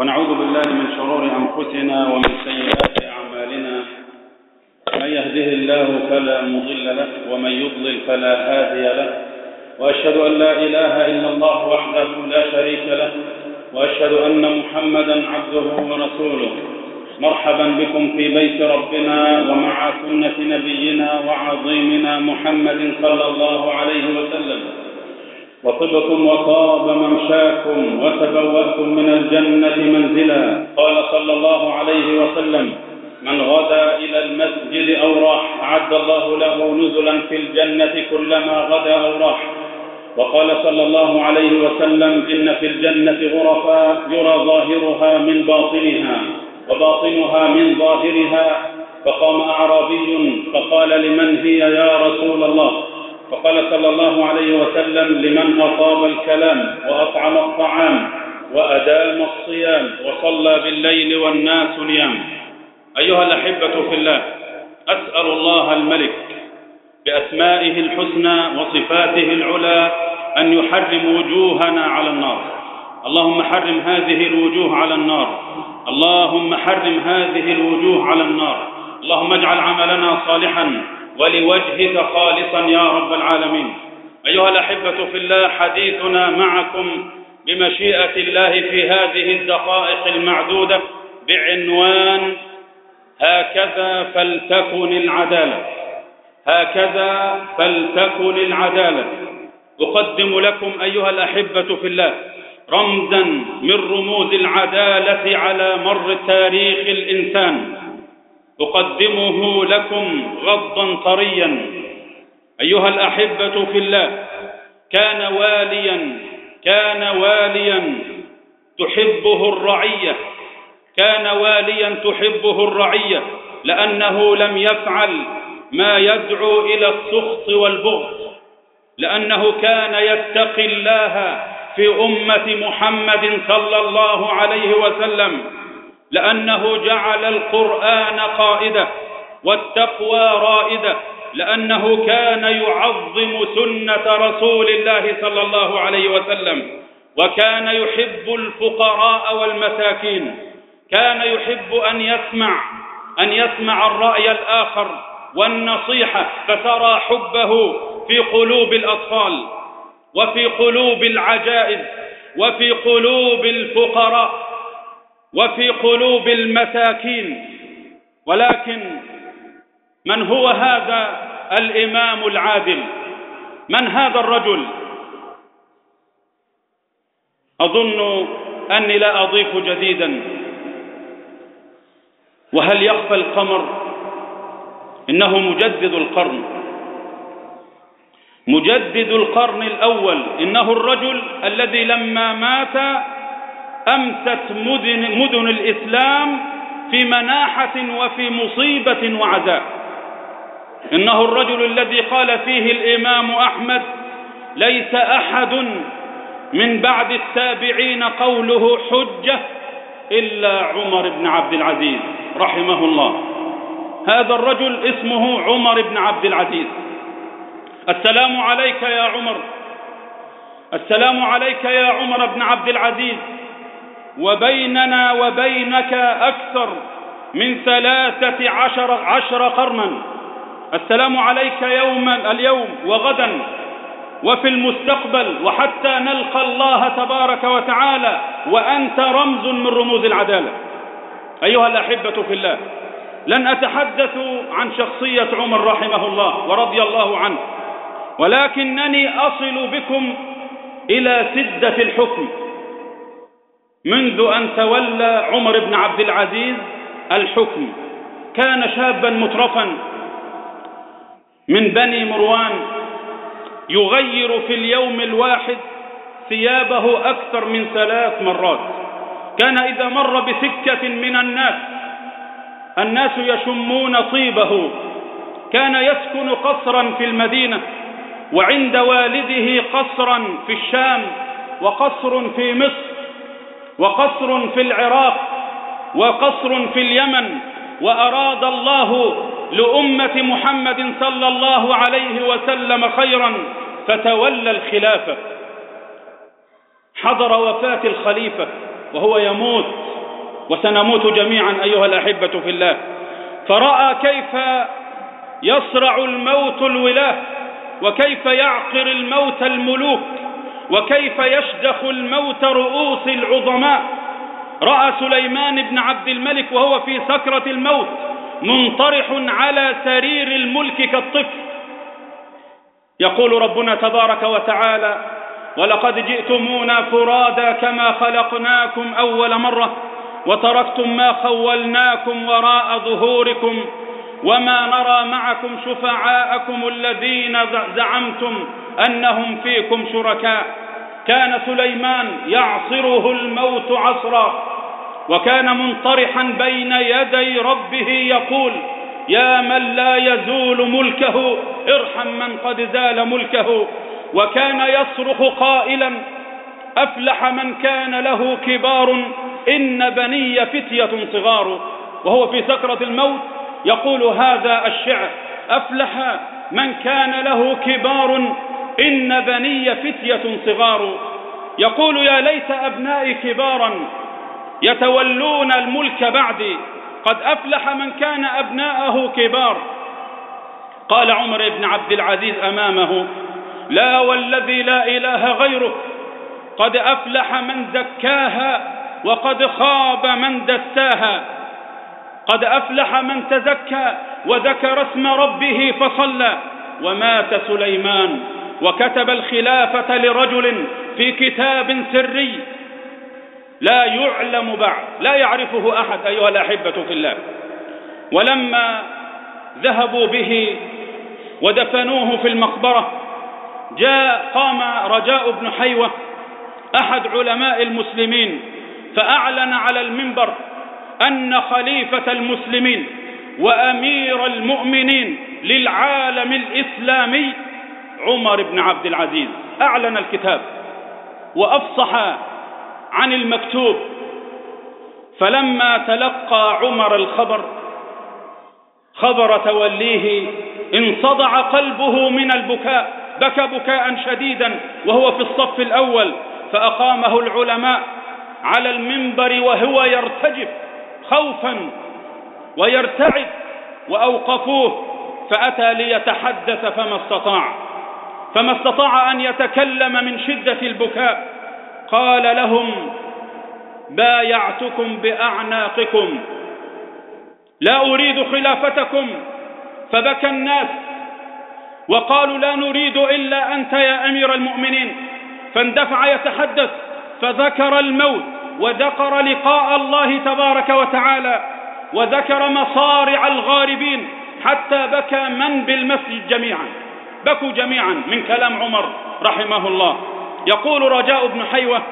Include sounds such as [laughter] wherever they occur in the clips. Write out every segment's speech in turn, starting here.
ونعوذ بالله من شرور أنفسنا ومن سيئات أعمالنا. من يهده الله فلا مضل له ومن يضلل فلا هادي له. وأشهد أن لا إله إلا الله وحده لا شريك له. وأشهد أن محمدا عبده ورسوله. مرحبا بكم في بيت ربنا ومع سنة نبينا وعظيمنا محمد صلى الله عليه وسلم. وطبكم وطاب ممشاكم وتبوأتم من الجنة منزلا قال صلى الله عليه وسلم من غدا إلى المسجد أو راح أعد الله له نزلا في الجنة كلما غدا أو راح وقال صلى الله عليه وسلم إن في الجنة غرفا يرى ظاهرها من باطنها وباطنها من ظاهرها فقام أعرابي فقال لمن هي يا رسول الله فقال صلى الله عليه وسلم لمن أطاب الكلام وأطعم الطعام وأدام الصيام وصلى بالليل والناس نيام أيها الأحبة في الله أسأل الله الملك بأسمائه الحسنى وصفاته العلى أن يحرم وجوهنا على النار. اللهم حرم هذه الوجوه على النار. اللهم حرم هذه الوجوه على النار. اللهم اجعل عملنا صالحا. ولوجهك خالصا يا رب العالمين. أيها الأحبة في الله حديثنا معكم بمشيئة الله في هذه الدقائق المعدودة بعنوان هكذا فلتكن العدالة. هكذا فلتكن العدالة. أقدم لكم أيها الأحبة في الله رمزا من رموز العدالة على مر تاريخ الإنسان. أقدمه لكم غضا طريا. أيها الأحبة في الله كان واليا كان واليا تحبه الرعية كان واليا تحبه الرعية لأنه لم يفعل ما يدعو إلى السخط والبغض لأنه كان يتقي الله في أمة محمد صلى الله عليه وسلم. لأنه جعل القرآن قائدة والتقوى رائدة لأنه كان يعظم سنة رسول الله صلى الله عليه وسلم وكان يحب الفقراء والمساكين كان يحب أن يسمع أن يسمع الرأي الآخر والنصيحة فترى حبه في قلوب الأطفال وفي قلوب العجائز وفي قلوب الفقراء. وفي قلوب المساكين. ولكن من هو هذا الإمام العادل؟ من هذا الرجل؟ أظن أني لا أضيف جديدا. وهل يخفى القمر؟ إنه مجدد القرن. مجدد القرن الأول. إنه الرجل الذي لما مات أمست مدن, مدن الإسلام في مناحة وفي مصيبة وعذاب. إنه الرجل الذي قال فيه الإمام أحمد ليس أحد من بعد التابعين قوله حجة إلا عمر بن عبد العزيز رحمه الله. هذا الرجل اسمه عمر بن عبد العزيز. السلام عليك يا عمر. السلام عليك يا عمر بن عبد العزيز. وبيننا وبينك أكثر من ثلاثة عشر, عشر قرنا. السلام عليك يوما اليوم وغدا وفي المستقبل وحتى نلقى الله تبارك وتعالى وأنت رمز من رموز العدالة. أيها الأحبة في الله لن أتحدث عن شخصية عمر رحمه الله ورضي الله عنه ولكنني أصل بكم إلى سدة الحكم. منذ أن تولى عمر بن عبد العزيز الحكم كان شابا مترفا من بني مروان يغير في اليوم الواحد ثيابه أكثر من ثلاث مرات. كان إذا مر بسكة من الناس الناس يشمون طيبه كان يسكن قصرا في المدينة وعند والده قصرا في الشام وقصر في مصر وقصر في العراق وقصر في اليمن وأراد الله لأمة محمد صلى الله عليه وسلم خيرا فتولى الخلافة. حضر وفاة الخليفة وهو يموت وسنموت جميعا أيها الأحبة في الله. فرأى كيف يصرع الموت الولاة وكيف يعقر الموت الملوك. وكيف يشدخ الموت رؤوس العظماء؟ رأى سليمان بن عبد الملك وهو في سكرة الموت منطرح على سرير الملك كالطفل. يقول ربنا تبارك وتعالى ولقد جئتمونا فرادا كما خلقناكم أول مرة وتركتم ما خولناكم وراء ظهوركم وما نرى معكم شفعاءكم الذين زعمتم أنهم فيكم شركاء. كان سليمان يعصره الموت عصرا وكان منطرحا بين يدي ربه يقول يا من لا يزول ملكه ارحم من قد زال ملكه. وكان يصرخ قائلا أفلح من كان له كبار إن بني فتية صغار. وهو في سكرة الموت يقول هذا الشعر أفلح من كان له كبار إن بني فتية صغار. يقول يا ليت أبنائي كبارا يتولون الملك بعدي. قد أفلح من كان أبناءه كبار. قال عمر بن عبد العزيز أمامه لا والذي لا إله غيره. قد أفلح من زكاها وقد خاب من دساها. قد أفلح من تزكى وذكر اسم ربه فصلى. ومات سليمان. وكتب الخلافة لرجل في كتاب سري. لا يعلم بعد لا يعرفه أحد أيها الأحبة في الله. ولما ذهبوا به ودفنوه في المقبرة جاء قام رجاء بن حيوة أحد علماء المسلمين فأعلن على المنبر أن خليفة المسلمين وأمير المؤمنين للعالم الإسلامي عمر بن عبد العزيز. أعلن الكتاب وأفصح عن المكتوب. فلما تلقى عمر الخبر خبر توليه انصدع قلبه من البكاء بكى بكاء شديدا وهو في الصف الأول. فأقامه العلماء على المنبر وهو يرتجف خوفا ويرتعد وأوقفوه. فأتى ليتحدث فما استطاع. فما استطاع أن يتكلم من شدة البكاء. قال لهم بايعتكم بأعناقكم. لا أريد خلافتكم. فبكى الناس. وقالوا لا نريد إلا أنت يا أمير المؤمنين. فاندفع يتحدث فذكر الموت وذكر لقاء الله تبارك وتعالى وذكر مصارع الغاربين حتى بكى من بالمسجد جميعا. بكوا جميعا من كلام عمر رحمه الله. يقول رجاء بن حيوة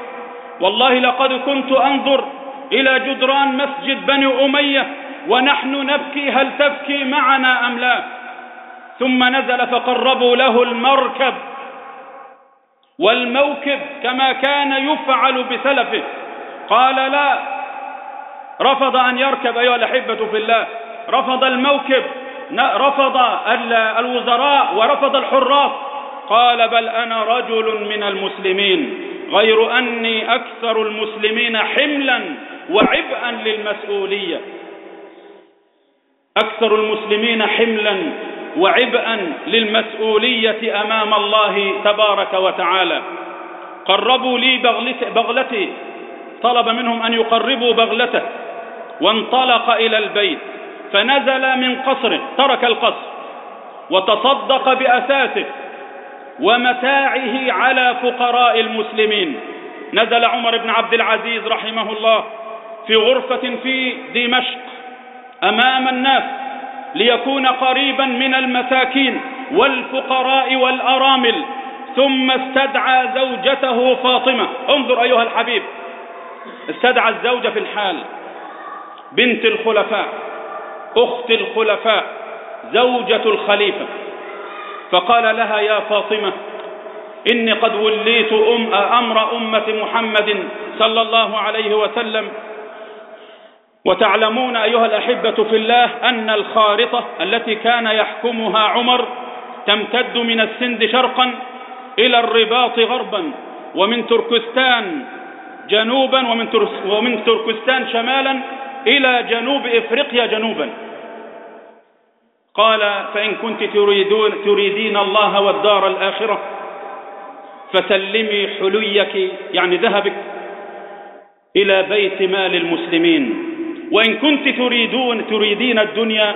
والله لقد كنت أنظر إلى جدران مسجد بني أمية ونحن نبكي هل تبكي معنا أم لا؟ ثم نزل فقربوا له المركب والموكب كما كان يفعل بسلفه. قال لا رفض أن يركب أيها الأحبة في الله. رفض الموكب رفض الوزراء ورفض الحراس. قال بل أنا رجل من المسلمين غير أني أكثر المسلمين حملا وعبئا للمسؤولية. أكثر المسلمين حملا وعبئا للمسؤولية أمام الله تبارك وتعالى. قربوا لي بغلتي. طلب منهم أن يقربوا بغلته. وانطلق إلى البيت. فنزل من قصره ترك القصر وتصدق بأساسه ومتاعه على فقراء المسلمين. نزل عمر بن عبد العزيز رحمه الله في غرفة في دمشق أمام الناس ليكون قريبا من المساكين والفقراء والأرامل ثم استدعى زوجته فاطمة. انظر أيها الحبيب استدعى الزوجة في الحال بنت الخلفاء. أخت الخلفاء زوجة الخليفة. فقال لها يا فاطمة إني قد وليت أم أمر أمة محمد صلى الله عليه وسلم. وتعلمون أيها الأحبة في الله أن الخارطة التي كان يحكمها عمر تمتد من السند شرقا إلى الرباط غربا ومن تركستان جنوبا ومن, تركستان شمالا إلى جنوب إفريقيا جنوبا. قال فإن كنت تريدون تريدين الله والدار الآخرة فسلمي حليك يعني ذهبك إلى بيت مال المسلمين. وإن كنت تريدون تريدين الدنيا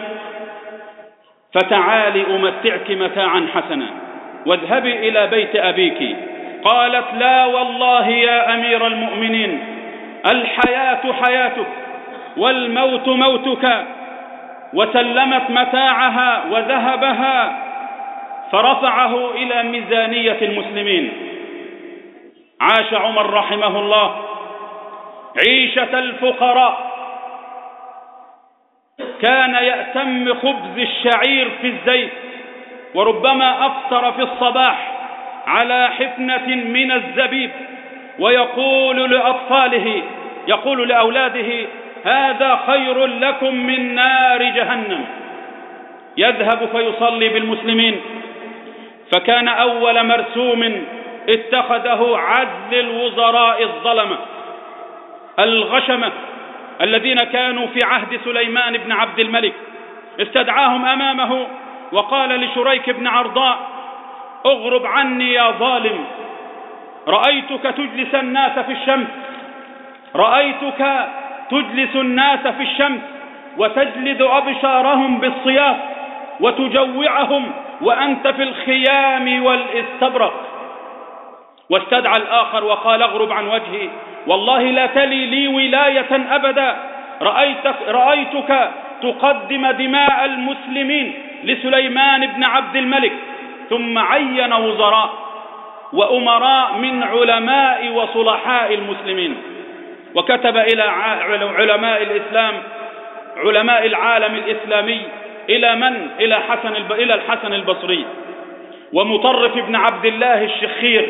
فتعالي أمتعك متاعا حسنا. واذهبي إلى بيت أبيك. قالت لا والله يا أمير المؤمنين الحياة حياتك والموت موتك. وسلمت متاعها وذهبها فرفعه إلى ميزانية المسلمين. عاش عمر رحمه الله عيشة الفقراء. كان يأتم خبز الشعير في الزيت وربما أفطر في الصباح على حفنة من الزبيب ويقول لأطفاله يقول لأولاده هذا خير لكم من نار جهنم. يذهب فيصلي بالمسلمين. فكان أول مرسوم اتخذه عدل الوزراء الظلمة. الغشمة الذين كانوا في عهد سليمان بن عبد الملك. استدعاهم أمامه وقال لشريك بن عرضاء اغرب عني يا ظالم. رأيتك تجلس الناس في الشمس. رأيتك تجلس الناس في الشمس وتجلد أبشارهم بالصياف وتجوعهم وأنت في الخيام والاستبرق. واستدعى الآخر وقال اغرب عن وجهي والله لا تلي لي ولاية أبدا. رأيتك, رأيتك تقدم دماء المسلمين لسليمان بن عبد الملك ثم عين وزراء وأمراء من علماء وصلحاء المسلمين. وكتب إلى علماء الإسلام علماء العالم الإسلامي إلى من؟ إلى حسن إلى الحسن البصري. ومطرف بن عبد الله الشخير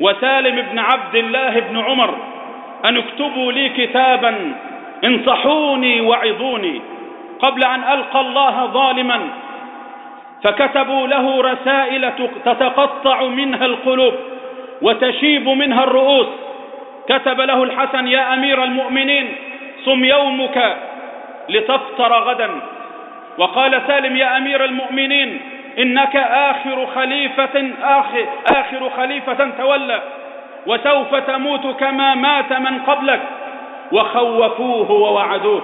وسالم بن عبد الله بن عمر أن اكتبوا لي كتابا انصحوني وعظوني قبل أن ألقى الله ظالما. فكتبوا له رسائل تتقطع منها القلوب وتشيب منها الرؤوس. كتب له الحسن يا أمير المؤمنين صم يومك لتفطر غدا. وقال سالم يا أمير المؤمنين إنك آخر خليفة آخر, آخر خليفة تولى وسوف تموت كما مات من قبلك وخوفوه ووعدوه.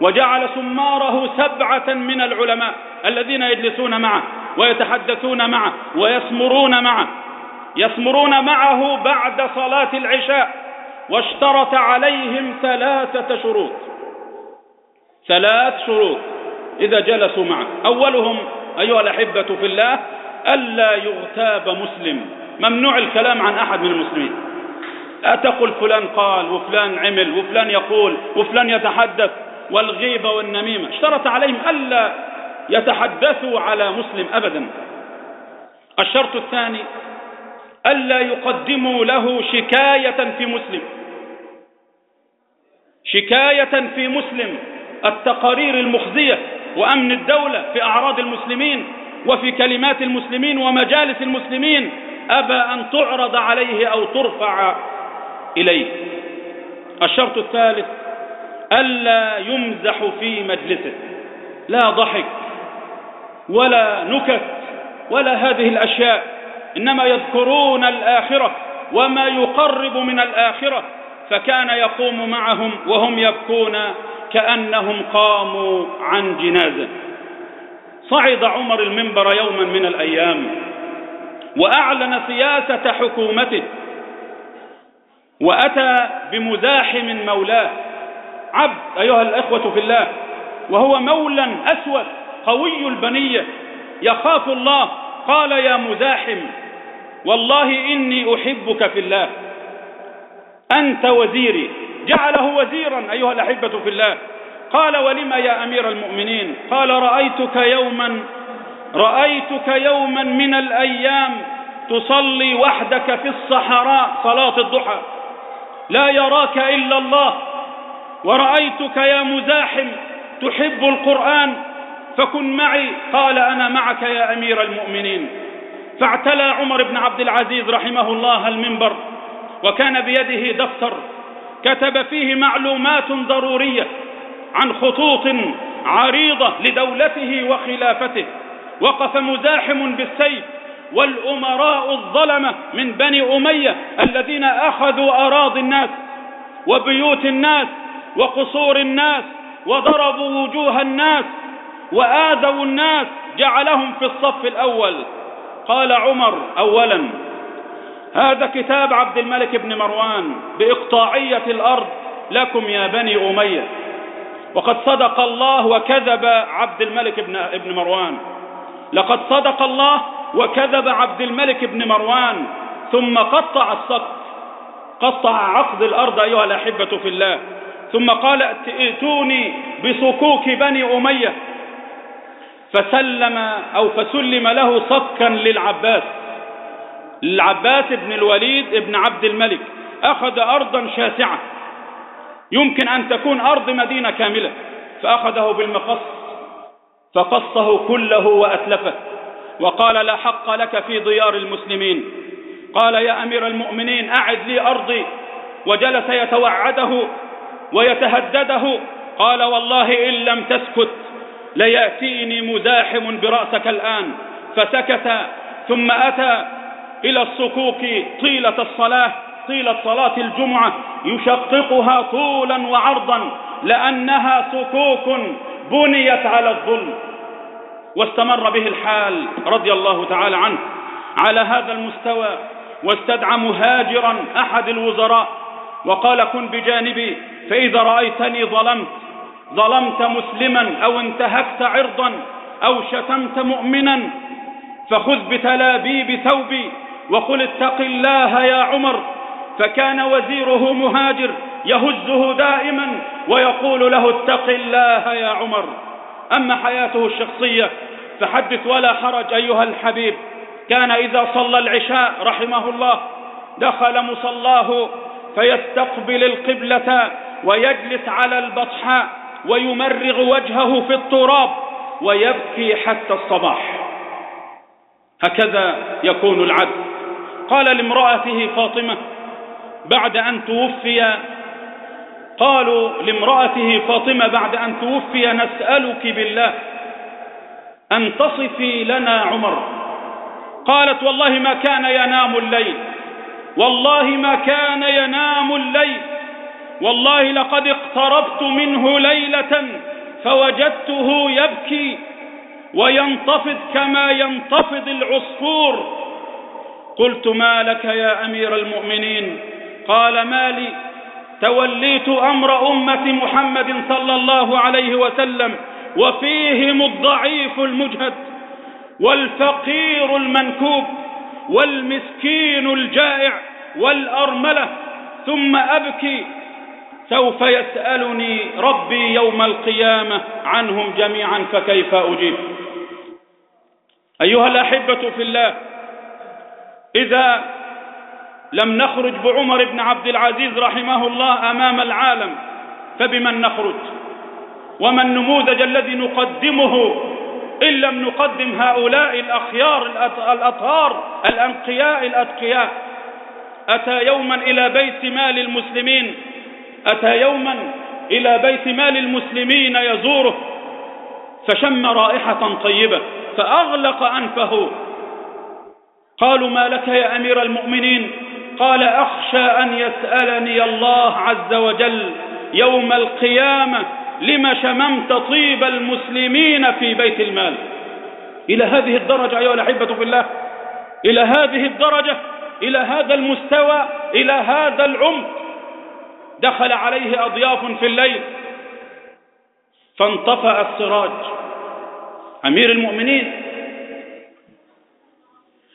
وجعل سماره سبعة من العلماء الذين يجلسون معه ويتحدثون معه ويسمرون معه. يسمرون معه بعد صلاة العشاء واشترط عليهم ثلاثة شروط. ثلاث شروط إذا جلسوا معه. أولهم أيها الأحبة في الله ألا يغتاب مسلم. ممنوع الكلام عن أحد من المسلمين. لا تقل فلان قال وفلان عمل وفلان يقول وفلان يتحدث والغيبة والنميمة. اشترط عليهم ألا يتحدثوا على مسلم أبدا. الشرط الثاني ألا يقدموا له شكاية في مسلم. شكاية في مسلم التقارير المخزية وأمن الدولة في أعراض المسلمين وفي كلمات المسلمين ومجالس المسلمين. أبى أن تعرض عليه أو ترفع إليه. الشرط الثالث ألا يمزح في مجلسه. لا ضحك ولا نكت ولا هذه الأشياء. إنما يذكرون الآخرة وما يقرب من الآخرة فكان يقوم معهم وهم يبكون كأنهم قاموا عن جنازة. صعد عمر المنبر يوما من الأيام وأعلن سياسة حكومته وأتى بمزاحم مولاه. عبد أيها الأخوة في الله وهو مولا أسود قوي البنية يخاف الله. قال يا مزاحم والله إني أحبك في الله. أنت وزيري. جعله وزيرا أيها الأحبة في الله. قال ولم يا أمير المؤمنين؟ قال رأيتك يوما رأيتك يوما من الأيام تصلي وحدك في الصحراء صلاة الضحى. لا يراك إلا الله. ورأيتك يا مزاحم تحب القرآن فكن معي. قال أنا معك يا أمير المؤمنين. فاعتلى عمر بن عبد العزيز رحمه الله المنبر وكان بيده دفتر كتب فيه معلومات ضرورية عن خطوط عريضة لدولته وخلافته وقف مزاحم بالسيف والأمراء الظلمة من بني أمية الذين أخذوا أراضي الناس وبيوت الناس وقصور الناس وضربوا وجوه الناس وآذوا الناس جعلهم في الصف الأول. قال عمر أولا هذا كتاب عبد الملك بن مروان بإقطاعية الأرض لكم يا بني أمية. وقد صدق الله وكذب عبد الملك بن, ابن مروان. لقد صدق الله وكذب عبد الملك بن مروان ثم قطع السقف قطع عقد الأرض أيها الأحبة في الله. ثم قال ائتوني بصكوك بني أمية. فسلم أو فسلم له صكا للعباس. العباس بن الوليد بن عبد الملك أخذ أرضا شاسعة. يمكن أن تكون أرض مدينة كاملة. فأخذه بالمقص. فقصه كله وأتلفه. وقال لا حق لك في ديار المسلمين. قال يا أمير المؤمنين أعد لي أرضي. وجلس يتوعده ويتهدده. قال والله إن لم تسكت ليأتيني مزاحم برأسك الآن. فسكت ثم أتى إلى الصكوك طيلة الصلاة طيلة صلاة الجمعة يشققها طولا وعرضا لأنها صكوك بنيت على الظلم. واستمر به الحال رضي الله تعالى عنه. على هذا المستوى واستدعى مهاجرا أحد الوزراء وقال كن بجانبي فإذا رأيتني ظلمت ظلمت مسلما أو انتهكت عرضا أو شتمت مؤمنا فخذ بتلابيب ثوبي وقل اتق الله يا عمر. فكان وزيره مهاجر يهزه دائما ويقول له اتق الله يا عمر. أما حياته الشخصية فحدث ولا حرج أيها الحبيب. كان إذا صلى العشاء رحمه الله دخل مصلاه فيستقبل القبلة ويجلس على البطحاء ويمرغ وجهه في التراب ويبكي حتى الصباح. هكذا يكون العبد قال لامرأته فاطمة بعد أن توفي قالوا لامرأته فاطمة بعد أن توفي نسألك بالله أن تصفي لنا عمر. قالت والله ما كان ينام الليل والله ما كان ينام الليل. والله لقد اقتربت منه ليلة فوجدته يبكي وينتفض كما ينتفض العصفور. قلت ما لك يا أمير المؤمنين؟ قال ما لي؟ توليت أمر أمة محمد صلى الله عليه وسلم وفيهم الضعيف المجهد والفقير المنكوب والمسكين الجائع والأرملة ثم أبكي سوف يسألني ربي يوم القيامة عنهم جميعا فكيف أجيب؟ أيها الأحبة في الله إذا لم نخرج بعمر بن عبد العزيز رحمه الله أمام العالم فبمن نخرج؟ وما النموذج الذي نقدمه إن لم نقدم هؤلاء الأخيار الأطهار الأنقياء الأتقياء؟ أتى يوما إلى بيت مال المسلمين أتى يوما إلى بيت مال المسلمين يزوره فشم رائحة طيبة فأغلق أنفه. قالوا ما لك يا أمير المؤمنين؟ قال أخشى أن يسألني الله عز وجل يوم القيامة لما شممت طيب المسلمين في بيت المال. إلى هذه الدرجة أيها الأحبة في الله إلى هذه الدرجة إلى هذا المستوى إلى هذا العمق. دخل عليه أضياف في الليل. فانطفأ السراج. أمير المؤمنين.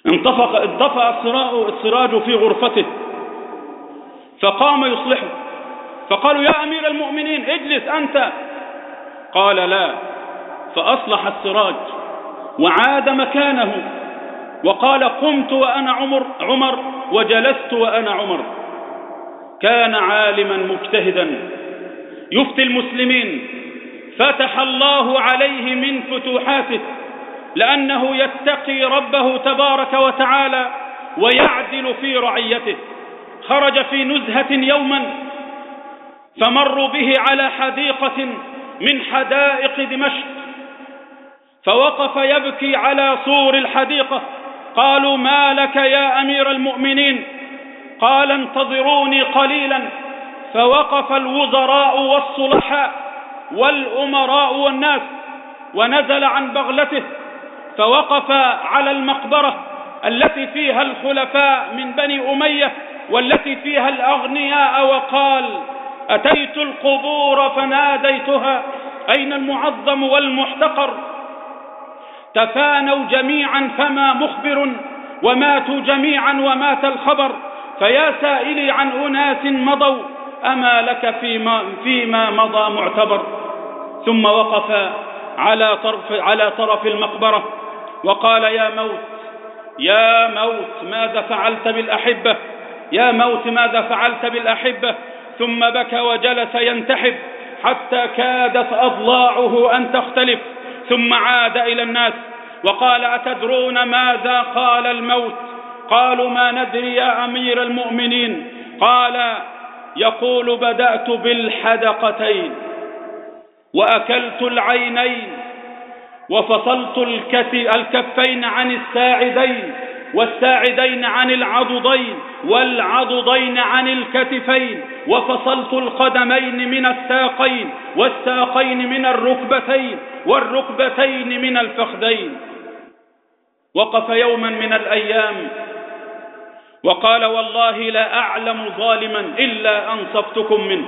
انطفق انطفأ السراج في غرفته. فقام يصلحه فقالوا يا أمير المؤمنين اجلس أنت. قال لا. فأصلح السراج. وعاد مكانه. وقال قمت وأنا عمر, عمر وجلست وأنا عمر. كان عالما مجتهدا. يفتي المسلمين فتح الله عليه من فتوحاته لأنه يتقي ربه تبارك وتعالى ويعدل في رعيته. خرج في نزهة يوما فمروا به على حديقة من حدائق دمشق فوقف يبكي على سور الحديقة. قالوا ما لك يا أمير المؤمنين؟ قال انتظروني قليلا. فوقف الوزراء والصلحاء والأمراء والناس ونزل عن بغلته. فوقف على المقبرة التي فيها الخلفاء من بني أمية والتي فيها الأغنياء وقال أتيت القبور فناديتها أين المعظم والمحتقر؟ تفانوا جميعا فما مخبر وماتوا جميعا ومات الخبر. فيا سائلي عن أناس مضوا أما لك فيما, فيما مضى معتبر. ثم وقف على طرف, على طرف المقبرة وقال يا موت يا موت ماذا فعلت بالأحبة؟ يا موت ماذا فعلت بالأحبة؟ ثم بكى وجلس ينتحب حتى كادت أضلاعه أن تختلف. ثم عاد إلى الناس وقال أتدرون ماذا قال الموت؟ قالوا ما ندري يا أمير المؤمنين. قال يقول بدأت بالحدقتين وأكلت العينين وفصلت الكفين عن الساعدين والساعدين عن العضدين والعضدين عن الكتفين وفصلت القدمين من الساقين والساقين من الركبتين والركبتين من الفخذين. وقف يوما من الأيام وقال والله لا أعلم ظالما إلا أنصفتكم منه.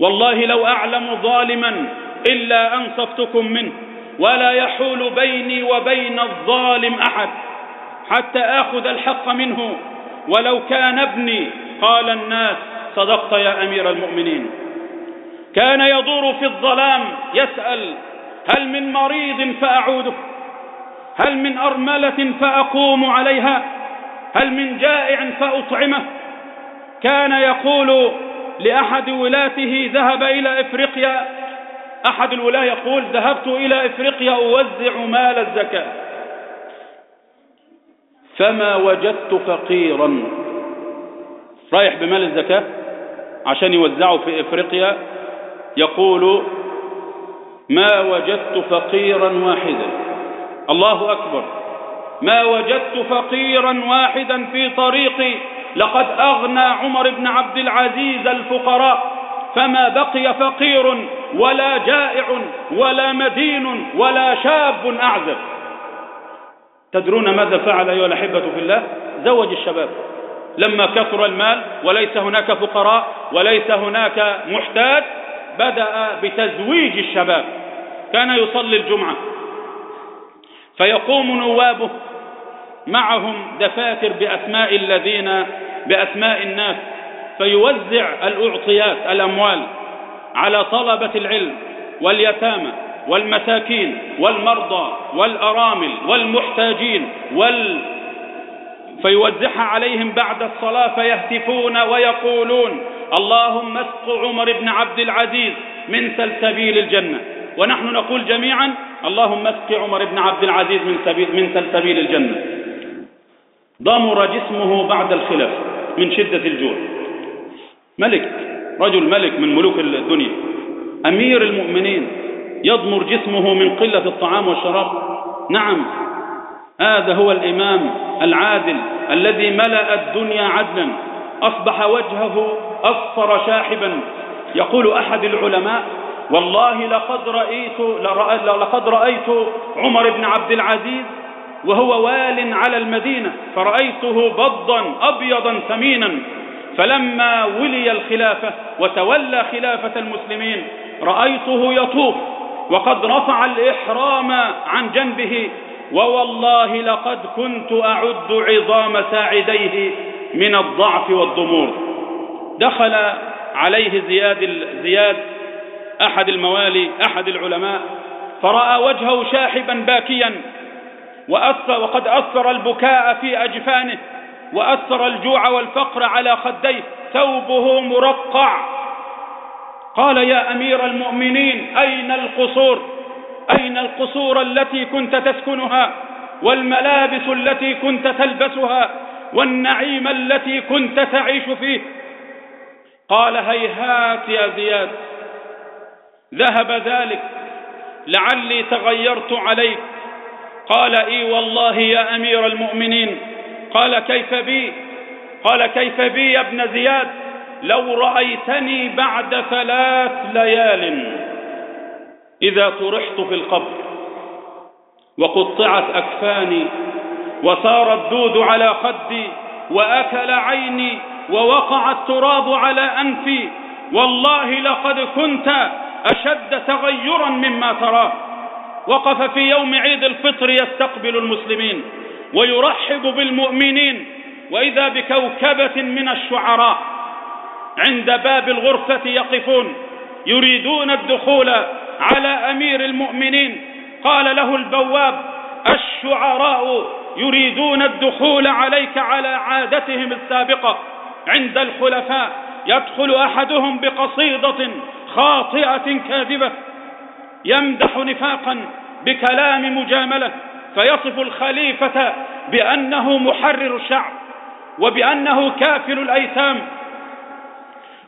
والله لو أعلم ظالما إلا أنصفتكم منه. ولا يحول بيني وبين الظالم أحد حتى آخذ الحق منه. ولو كان ابني قال الناس صدقت يا أمير المؤمنين. كان يدور في الظلام يسأل هل من مريض فأعوده؟ هل من أرملة فأقوم عليها؟ هل من جائع فأطعمه؟ كان يقول لأحد ولاته ذهب إلى إفريقيا. أحد الولاة يقول ذهبت إلى إفريقيا أوزع مال الزكاة. فما وجدت فقيرا. رايح بمال الزكاة عشان يوزعه في إفريقيا؟ يقول ما وجدت فقيرا واحدا. الله أكبر. ما وجدت فقيرا واحدا في طريقي لقد أغنى عمر بن عبد العزيز الفقراء فما بقي فقير ولا جائع ولا مدين ولا شاب أعزب. تدرون ماذا فعل أيها الأحبة في الله؟ زوج الشباب. لما كثر المال وليس هناك فقراء وليس هناك محتاج بدأ بتزويج الشباب. كان يصلي الجمعة فيقوم نوابه معهم دفاتر بأسماء الذين بأسماء الناس فيوزع الأعطيات الأموال على طلبة العلم واليتامى والمساكين والمرضى والأرامل والمحتاجين وال فيوزعها عليهم بعد الصلاة فيهتفون ويقولون اللهم اسق عمر بن عبد العزيز من سلسبيل الجنة. ونحن نقول جميعا اللهم اسق عمر بن عبد العزيز من, سبيل من سلسبيل الجنة. ضمر جسمه بعد الخلاف من شدة الجوع. ملك رجل ملك من ملوك الدنيا. أمير المؤمنين يضمر جسمه من قلة الطعام والشراب. نعم هذا هو الإمام العادل الذي ملأ الدنيا عدلا. أصبح وجهه أصفر شاحبا. يقول أحد العلماء والله لقد رأيت, لقد رأيت عمر بن عبد العزيز وهو وال على المدينة فرأيته بضا أبيضا ثمينا. فلما ولي الخلافة وتولى خلافة المسلمين رأيته يطوف وقد رفع الإحرام عن جنبه. ووالله لقد كنت أعد عظام ساعديه من الضعف والضمور. دخل عليه زياد, زياد أحد الموالي أحد العلماء فرأى وجهه شاحبا باكيا. وأثر وقد أثر البكاء في أجفانه وأثر الجوع والفقر على خديه ثوبه مرقع. قال يا أمير المؤمنين أين القصور؟ أين القصور التي كنت تسكنها؟ والملابس التي كنت تلبسها؟ والنعيم التي كنت تعيش فيه؟ قال هيهات يا زياد ذهب ذلك لعلي تغيرت عليك قال إي والله يا أمير المؤمنين. قال كيف بي؟ قال كيف بي يا ابن زياد؟ لو رأيتني بعد ثلاث ليال إذا طرحت في القبر وقطعت أكفاني وسار الدود على خدي وأكل عيني ووقع التراب على أنفي والله لقد كنت أشد تغيرا مما تراه. وقف في يوم عيد الفطر يستقبل المسلمين ويرحب بالمؤمنين وإذا بكوكبة من الشعراء عند باب الغرفة يقفون يريدون الدخول على أمير المؤمنين. قال له البواب الشعراء يريدون الدخول عليك على عادتهم السابقة. عند الخلفاء يدخل أحدهم بقصيدة خاطئة كاذبة يمدح نفاقا بكلام مجاملة فيصف الخليفة بأنه محرر الشعب وبأنه كافل الأيتام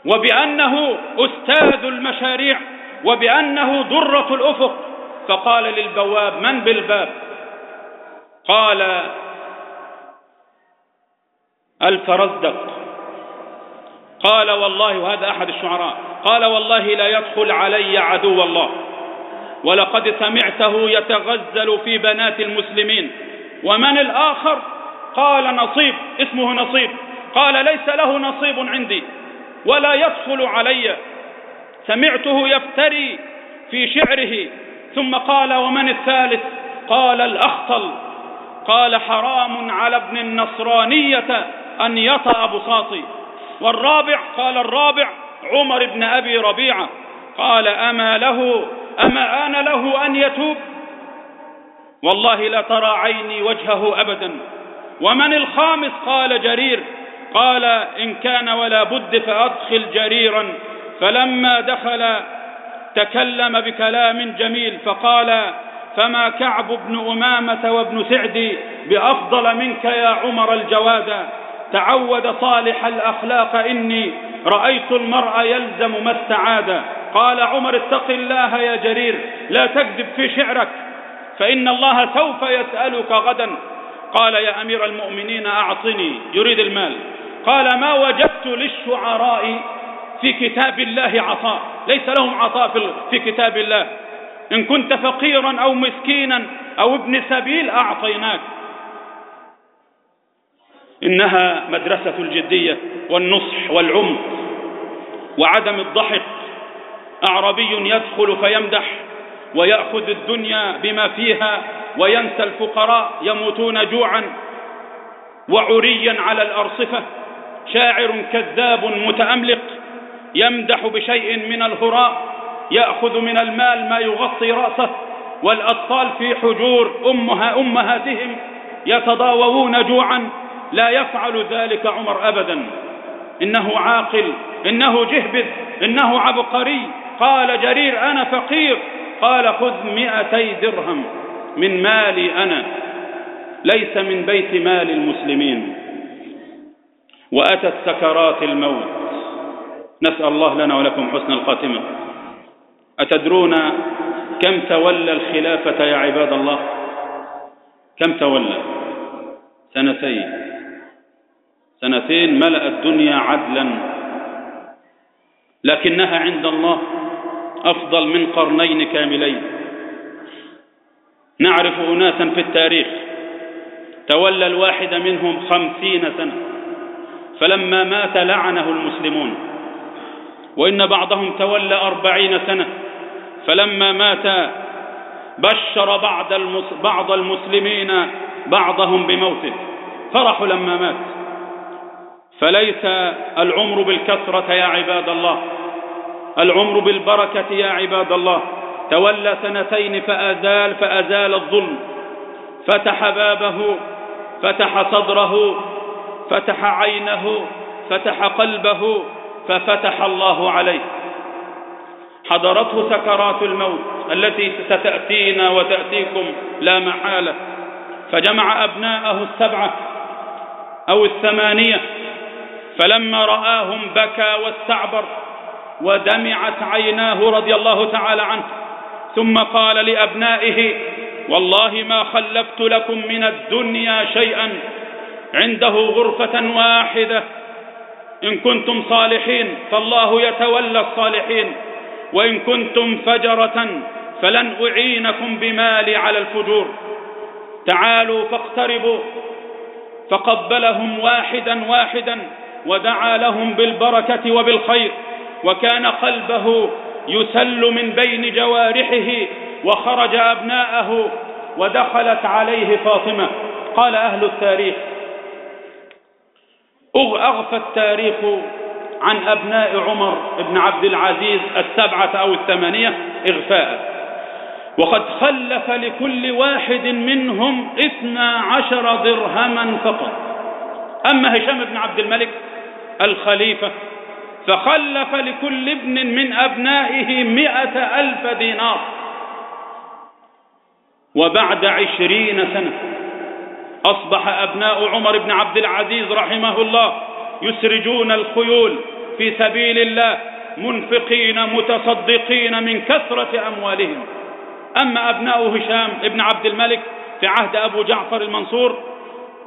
وبأنه أستاذ المشاريع وبأنه ضره الأفق. فقال للبواب من بالباب؟ قال الفرزدق قال والله وهذا أحد الشعراء قال والله لا يدخل علي عدو الله. ولقد سمعته يتغزل في بنات المسلمين. ومن الآخر؟ قال نصيب اسمه نصيب. قال ليس له نصيب عندي ولا يدخل علي. سمعته يفتري في شعره. ثم قال ومن الثالث؟ قال الأخطل. قال حرام على ابن النصرانية أن يطأ بساطي. والرابع؟ قال الرابع عمر بن أبي ربيعة. قال أما له أما آن له أن يتوب؟ والله لا ترى عيني وجهه أبدا. ومن الخامس؟ قال جرير. قال إن كان ولا بد فأدخل جريرا. فلما دخل تكلم بكلام جميل فقال فما كعب بن أمامة وابن سعد بأفضل منك يا عمر الجواد؟ تعود صالح الأخلاق إني رأيت المرء يلزم ما استعاد. قال عمر اتق الله يا جرير لا تكذب في شعرك فإن الله سوف يسألك غدا. قال يا أمير المؤمنين أعطني يريد المال. قال ما وجدت للشعراء في كتاب الله عطاء ليس لهم عطاء في كتاب الله. إن كنت فقيرا أو مسكينا أو ابن سبيل أعطيناك. إنها مدرسة الجدية والنصح والعمق وعدم الضحك. أعربي يدخل فيمدح ويأخذ الدنيا بما فيها وينسى الفقراء يموتون جوعا وعريا على الأرصفة شاعر كذاب متأملق يمدح بشيء من الهراء يأخذ من المال ما يغطي رأسه والأطفال في حجور أمها أمهاتهم يتضاوون جوعا لا يفعل ذلك عمر أبدا. إنه عاقل إنه جهبذ إنه عبقري. قال جرير أنا فقير. قال خذ مئتي درهم من مالي أنا ليس من بيت مال المسلمين. وأتت سكرات الموت. نسأل الله لنا ولكم حسن الخاتمة. أتدرون كم تولى الخلافة يا عباد الله؟ كم تولى؟ سنتين. سنتين ملأ الدنيا عدلا. لكنها عند الله أفضل من قرنين كاملين. نعرف أناسا في التاريخ. تولى الواحد منهم خمسين سنة. فلما مات لعنه المسلمون. وإن بعضهم تولى أربعين سنة. فلما مات بشر بعض المسلمين بعضهم بموته. فرحوا لما مات. فليس العمر بالكثرة يا عباد الله. العمر بالبركة يا عباد الله. تولى سنتين فأزال فأزال الظلم. فتح بابه فتح صدره فتح عينه فتح قلبه ففتح الله عليه. حضرته سكرات الموت التي ستأتينا وتأتيكم لا محالة. فجمع أبناءه السبعة أو الثمانية فلما رآهم بكى واستعبر ودمعت عيناه رضي الله تعالى عنه. ثم قال لأبنائه والله ما خلفت لكم من الدنيا شيئا عنده غرفة واحدة. إن كنتم صالحين فالله يتولى الصالحين وإن كنتم فجرة فلن أعينكم بمالي على الفجور. تعالوا فاقتربوا فقبلهم واحدا واحدا ودعا لهم بالبركة وبالخير وكان قلبه يسل من بين جوارحه وخرج أبناءه ودخلت عليه فاطمة. قال أهل التاريخ أغفى التاريخ عن أبناء عمر بن عبد العزيز السبعة أو الثمانية إغفاء. وقد خلف لكل واحد منهم اثنا عشر درهما فقط. أما هشام بن عبد الملك الخليفة فخلف لكل ابن من أبنائه مئة ألف دينار. وبعد عشرين سنة أصبح أبناء عمر بن عبد العزيز رحمه الله يسرجون الخيول في سبيل الله منفقين متصدقين من كثرة أموالهم. أما أبناء هشام بن عبد الملك في عهد أبو جعفر المنصور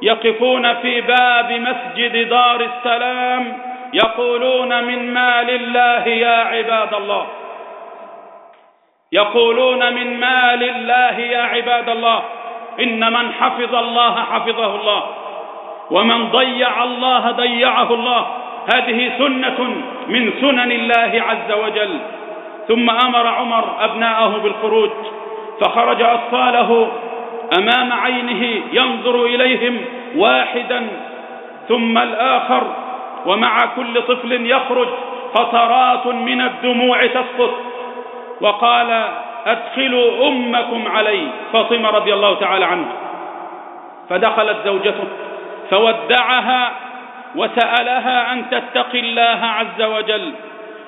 يقفون في باب مسجد دار السلام يقولون من مال الله يا عباد الله. يقولون من مال الله يا عباد الله. إن من حفظ الله حفظه الله ومن ضيع الله ضيعه الله. هذه سنة من سنن الله عز وجل. ثم أمر عمر أبناءه بالخروج فخرج أطفاله أمام عينه ينظر إليهم واحدا ثم الآخر ومع كل طفل يخرج قطرات من الدموع تسقط. وقال أدخلوا أمكم علي. فاطمة رضي الله تعالى عنها. فدخلت زوجته فودعها وسألها أن تتقي الله عز وجل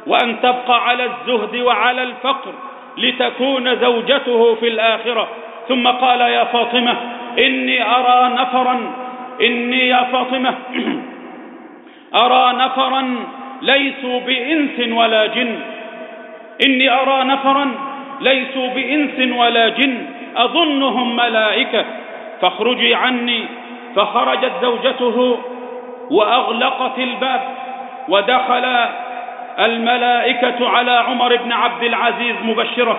وأن تبقى على الزهد وعلى الفقر لتكون زوجته في الآخرة. ثم قال يا فاطمة إني أرى نفرا إني يا فاطمة [clears throat] أرى نفرا ليسوا بإنس ولا جن. إني أرى نفرا ليسوا بإنس ولا جن. أظنهم ملائكة. فاخرجي عني. فخرجت زوجته وأغلقت الباب. ودخل الملائكة على عمر بن عبد العزيز مبشرة.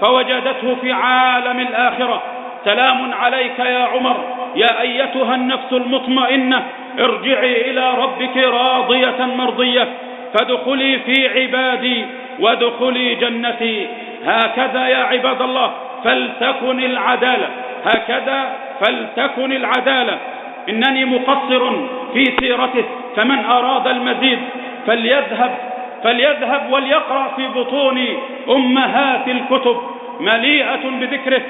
فوجدته في عالم الآخرة. سلام عليك يا عمر. يا أيتها النفس المطمئنة ارجعي إلى ربك راضية مرضية. فادخلي في عبادي وادخلي جنتي. هكذا يا عباد الله فلتكن العدالة. هكذا فلتكن العدالة. إنني مقصر في سيرته فمن أراد المزيد فليذهب فليذهب وليقرأ في بطون أمهات الكتب مليئة بذكره.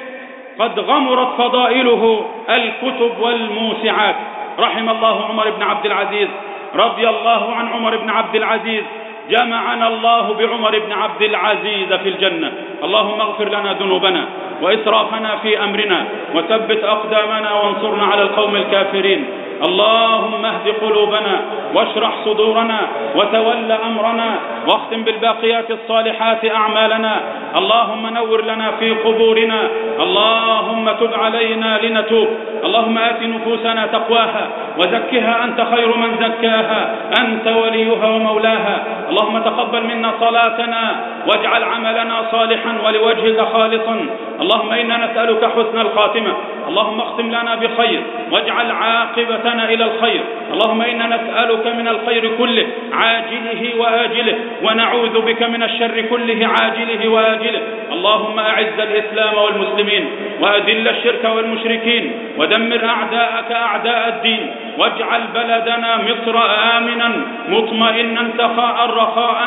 قد غمرت فضائله الكتب والموسعات. رحم الله عمر بن عبد العزيز. رضي الله عن عمر بن عبد العزيز. جمعنا الله بعمر بن عبد العزيز في الجنة. اللهم اغفر لنا ذنوبنا وإسرافنا في أمرنا. وثبت أقدامنا وانصرنا على القوم الكافرين. اللهم اهد قلوبنا واشرح صدورنا وتول أمرنا واختم بالباقيات الصالحات أعمالنا. اللهم نور لنا في قبورنا. اللهم تب علينا لنتوب. اللهم آت نفوسنا تقواها وزكها أنت خير من زكاها. أنت وليها ومولاها. اللهم تقبل منا صلاتنا واجعل عملنا صالحا ولوجهك خالصا. اللهم إنا نسألك حسن الخاتمة. اللهم اختم لنا بخير واجعل عاقبتنا إلى الخير. اللهم إنا نسألك من الخير كله عاجله وآجله ونعوذ بك من الشر كله عاجله وآجله. اللهم أعز الإسلام والمسلمين وأذل الشرك والمشركين ودمر أعداءك أعداء الدين واجعل بلدنا مصر آمنا مطمئنا سخاء رخاء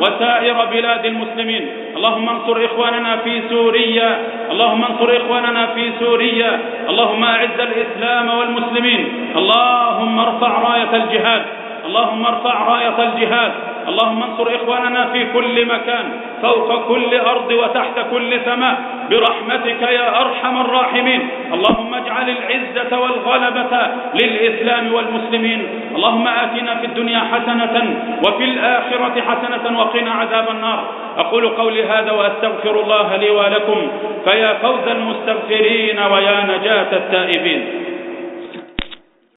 وسائر بلاد المسلمين. اللهم انصر إخواننا في سوريا. اللهم انصر إخواننا في سوريا. اللهم أعز الإسلام والمسلمين. اللهم ارفع راية الجهاد. اللهم ارفع راية الجهاد. اللهم انصر إخواننا في كل مكان فوق كل أرض وتحت كل سماء برحمتك يا أرحم الراحمين. اللهم اجعل العزة والغلبة للإسلام والمسلمين. اللهم آتنا في الدنيا حسنة وفي الآخرة حسنة وقنا عذاب النار. أقول قولي هذا وأستغفر الله لي ولكم. فيا فوز المستغفرين ويا نجاة التائبين.